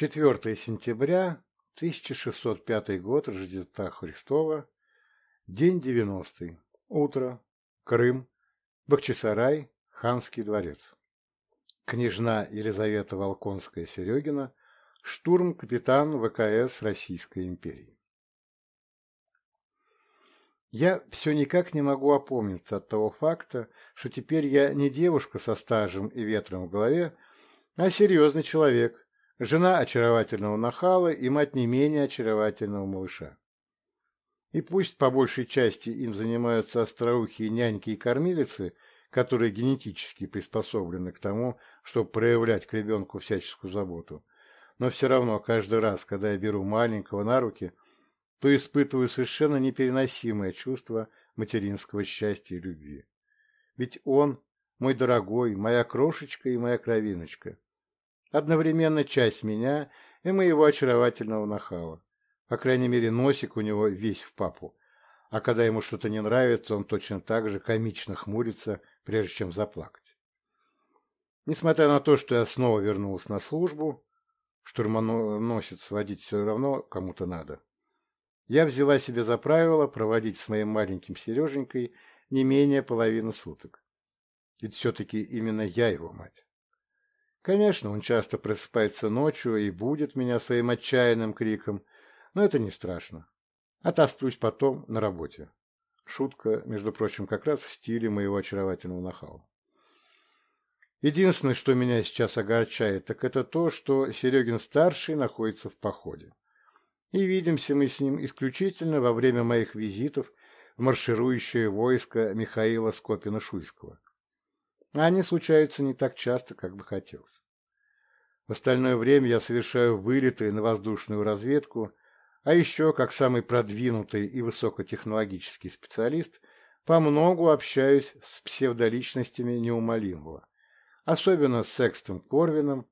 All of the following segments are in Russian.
4 сентября 1605 год Рождества Христова, день 90 утро, Крым, Бахчисарай, Ханский дворец. Княжна Елизавета Волконская-Серегина, штурм-капитан ВКС Российской империи. Я все никак не могу опомниться от того факта, что теперь я не девушка со стажем и ветром в голове, а серьезный человек, жена очаровательного нахала и мать не менее очаровательного малыша. И пусть по большей части им занимаются остроухие няньки и кормилицы, которые генетически приспособлены к тому, чтобы проявлять к ребенку всяческую заботу, но все равно каждый раз, когда я беру маленького на руки – то испытываю совершенно непереносимое чувство материнского счастья и любви. Ведь он, мой дорогой, моя крошечка и моя кровиночка, одновременно часть меня и моего очаровательного нахала. По крайней мере, носик у него весь в папу, а когда ему что-то не нравится, он точно так же комично хмурится, прежде чем заплакать. Несмотря на то, что я снова вернулась на службу, штурмоносец водить все равно кому-то надо, я взяла себе за правило проводить с моим маленьким Сереженькой не менее половины суток. Ведь все-таки именно я его мать. Конечно, он часто просыпается ночью и будет меня своим отчаянным криком, но это не страшно. Отосплюсь потом на работе. Шутка, между прочим, как раз в стиле моего очаровательного нахала. Единственное, что меня сейчас огорчает, так это то, что Серегин-старший находится в походе и видимся мы с ним исключительно во время моих визитов в марширующее войско Михаила Скопина-Шуйского. А они случаются не так часто, как бы хотелось. В остальное время я совершаю вылеты на воздушную разведку, а еще, как самый продвинутый и высокотехнологический специалист, помногу общаюсь с псевдоличностями неумолимого, особенно с Секстом Корвином,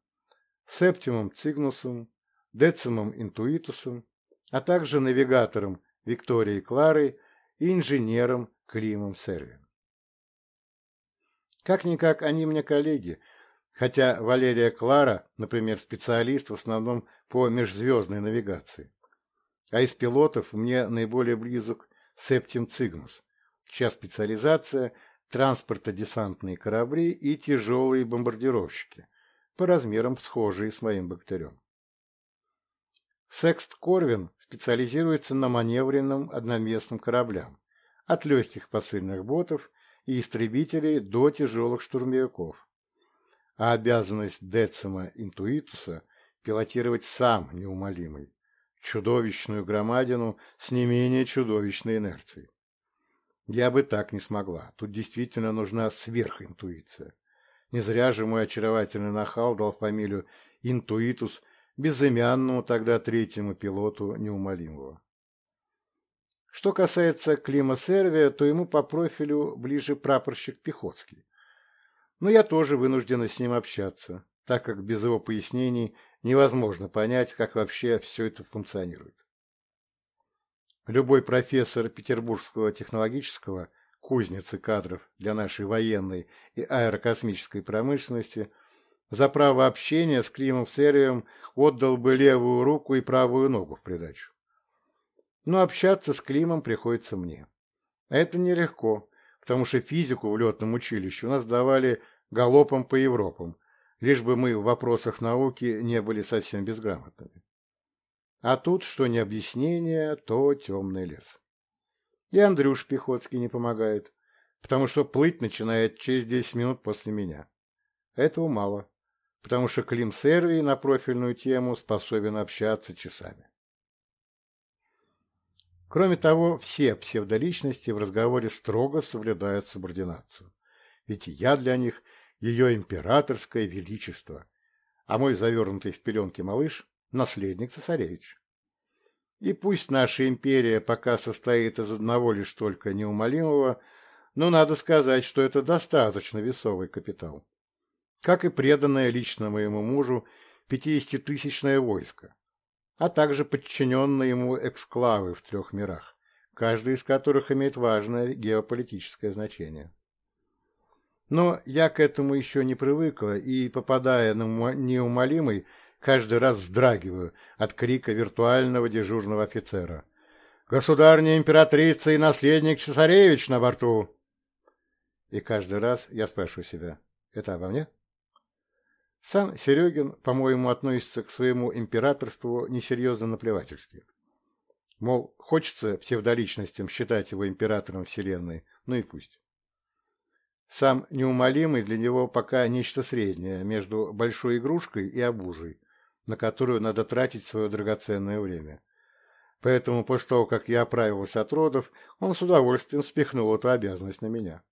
Септимом Цигнусом, Децимом Интуитусом, а также навигатором Викторией Кларой и инженером Климом Серви. Как-никак они мне коллеги, хотя Валерия Клара, например, специалист в основном по межзвездной навигации. А из пилотов мне наиболее близок Септим Цигнус, чья специализация – транспортно-десантные корабли и тяжелые бомбардировщики, по размерам схожие с моим бактерем. Секст Корвин специализируется на маневренном одноместном кораблям, от легких посыльных ботов и истребителей до тяжелых штурмовиков. А обязанность Децима Интуитуса пилотировать сам неумолимый, чудовищную громадину с не менее чудовищной инерцией. Я бы так не смогла. Тут действительно нужна сверхинтуиция. Не зря же мой очаровательный нахал дал фамилию Интуитус безымянному тогда третьему пилоту неумолимого. Что касается Клима Сервия, то ему по профилю ближе прапорщик Пехотский. Но я тоже вынуждена с ним общаться, так как без его пояснений невозможно понять, как вообще все это функционирует. Любой профессор Петербургского технологического кузницы кадров для нашей военной и аэрокосмической промышленности – за право общения с Климом Серием отдал бы левую руку и правую ногу в придачу. Но общаться с Климом приходится мне. Это нелегко, потому что физику в летном училище у нас давали галопом по Европам, лишь бы мы в вопросах науки не были совсем безграмотными. А тут, что не объяснение, то темный лес. И Андрюш Пехотский не помогает, потому что плыть начинает через 10 минут после меня. Этого мало потому что Клим Сервий на профильную тему способен общаться часами. Кроме того, все псевдоличности в разговоре строго соблюдают субординацию. Ведь я для них ее императорское величество, а мой завернутый в пеленки малыш – наследник цесаревич. И пусть наша империя пока состоит из одного лишь только неумолимого, но надо сказать, что это достаточно весовый капитал как и преданное лично моему мужу пятидесятитысячное войско, а также подчиненные ему эксклавы в трех мирах, каждый из которых имеет важное геополитическое значение. Но я к этому еще не привыкла, и, попадая на неумолимый, каждый раз вздрагиваю от крика виртуального дежурного офицера. «Государня императрица и наследник цесаревич на борту!» И каждый раз я спрашиваю себя, это обо мне? Сам Серегин, по-моему, относится к своему императорству несерьезно наплевательски. Мол, хочется псевдоличностям считать его императором Вселенной, ну и пусть. Сам неумолимый для него пока нечто среднее между большой игрушкой и обузой, на которую надо тратить свое драгоценное время. Поэтому после того, как я оправился от родов, он с удовольствием спихнул эту обязанность на меня.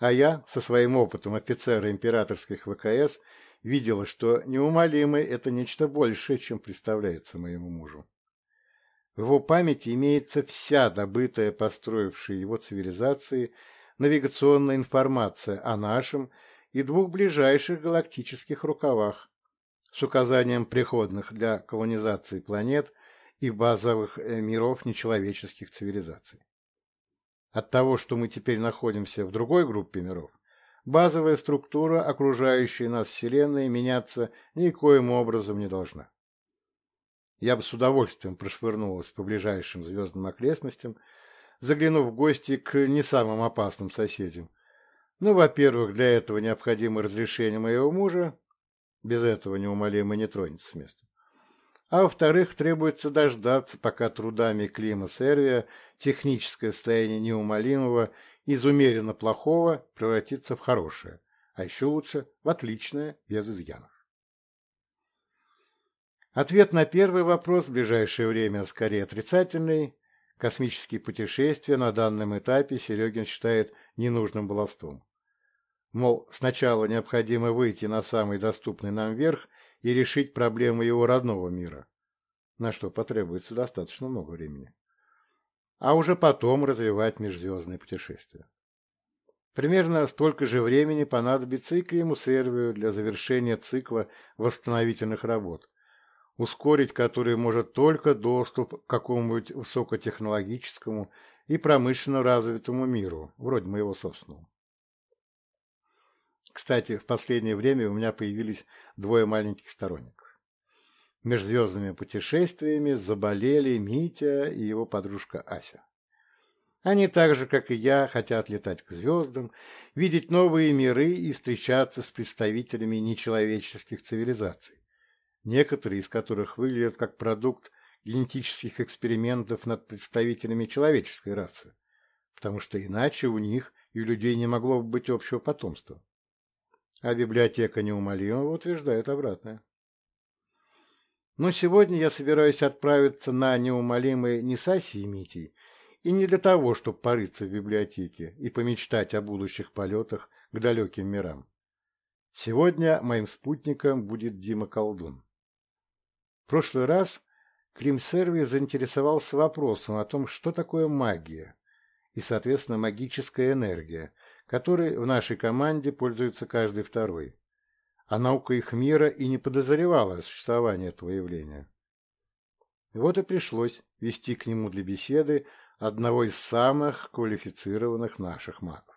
А я, со своим опытом офицера императорских ВКС, видела, что неумолимый – это нечто большее, чем представляется моему мужу. В его памяти имеется вся добытая построившей его цивилизации навигационная информация о нашем и двух ближайших галактических рукавах с указанием приходных для колонизации планет и базовых э, миров нечеловеческих цивилизаций. От того, что мы теперь находимся в другой группе миров, базовая структура окружающей нас Вселенной меняться никоим образом не должна. Я бы с удовольствием прошвырнулась по ближайшим звездным окрестностям, заглянув в гости к не самым опасным соседям. Ну, во-первых, для этого необходимо разрешение моего мужа, без этого неумолимо не тронется с места. А во-вторых, требуется дождаться, пока трудами Клима Сервия техническое состояние неумолимого из умеренно плохого превратится в хорошее, а еще лучше в отличное, без изъянов. Ответ на первый вопрос в ближайшее время скорее отрицательный. Космические путешествия на данном этапе Серегин считает ненужным баловством. Мол, сначала необходимо выйти на самый доступный нам верх и решить проблемы его родного мира, на что потребуется достаточно много времени. А уже потом развивать межзвездные путешествия. Примерно столько же времени понадобится и Климу Сервию для завершения цикла восстановительных работ, ускорить который может только доступ к какому-нибудь высокотехнологическому и промышленно развитому миру, вроде моего собственного. Кстати, в последнее время у меня появились двое маленьких сторонников. Межзвездными путешествиями заболели Митя и его подружка Ася. Они так же, как и я, хотят летать к звездам, видеть новые миры и встречаться с представителями нечеловеческих цивилизаций некоторые из которых выглядят как продукт генетических экспериментов над представителями человеческой расы, потому что иначе у них и у людей не могло быть общего потомства. А библиотека неумолимого утверждает обратное. Но сегодня я собираюсь отправиться на неумолимый не с Асей и Митей, и не для того, чтобы порыться в библиотеке и помечтать о будущих полетах к далеким мирам. Сегодня моим спутником будет Дима Колдун прошлый раз Климсерви заинтересовался вопросом о том, что такое магия и, соответственно, магическая энергия, которой в нашей команде пользуется каждый второй. А наука их мира и не подозревала о существовании этого явления. Вот и пришлось вести к нему для беседы одного из самых квалифицированных наших магов.